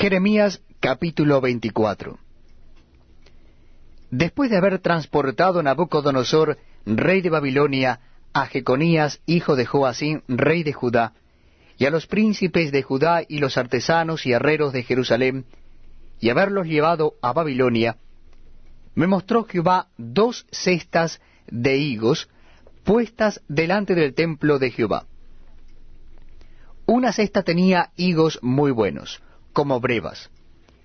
Jeremías capítulo 24 Después de haber transportado Nabucodonosor, rey de Babilonia, a Jeconías, hijo de Joacín, rey de Judá, y a los príncipes de Judá y los artesanos y herreros de Jerusalén, y haberlos llevado a Babilonia, me mostró Jehová dos cestas de higos puestas delante del templo de Jehová. Una cesta tenía higos muy buenos, como brevas,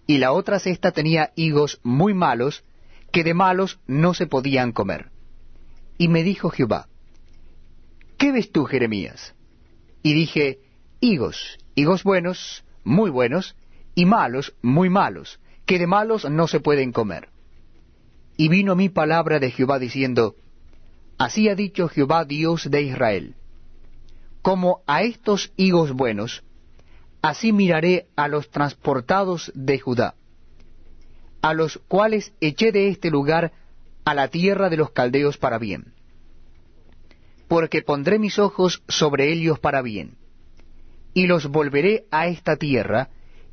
y la otra cesta tenía higos muy malos, que de malos no se podían comer. Y me dijo Jehová, ¿qué ves tú, Jeremías? Y dije, higos, higos buenos, muy buenos, y malos, muy malos, que de malos no se pueden comer. Y vino mi palabra de Jehová diciendo, Así ha dicho Jehová Dios de Israel, como a estos higos buenos, así miraré a los transportados de Judá, a los cuales eché de este lugar a la tierra de los caldeos para bien. Porque pondré mis ojos sobre ellos para bien, y los volveré a esta tierra,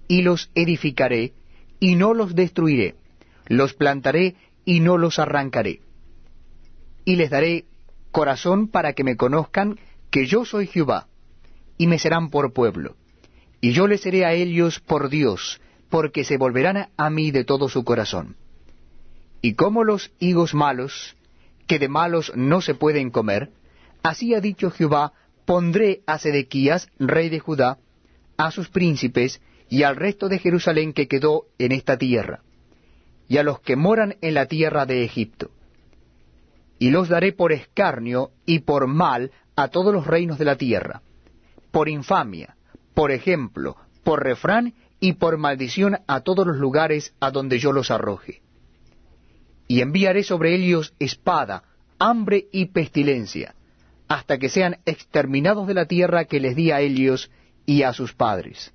y los edificaré, y no los destruiré, los plantaré y no los arrancaré. Y les daré corazón para que me conozcan que yo soy Jehová, y me serán por pueblo. Y yo les seré a ellos por Dios, porque se volverán a mí de todo su corazón. Y como los higos malos, que de malos no se pueden comer, así ha dicho Jehová, pondré a Sedequías, rey de Judá, a sus príncipes y al resto de Jerusalén que quedó en esta tierra y a los que moran en la tierra de Egipto. Y los daré por escarnio y por mal a todos los reinos de la tierra, por infamia, por ejemplo, por refrán y por maldición a todos los lugares a donde yo los arroje. Y enviaré sobre ellos espada, hambre y pestilencia, hasta que sean exterminados de la tierra que les di a ellos y a sus padres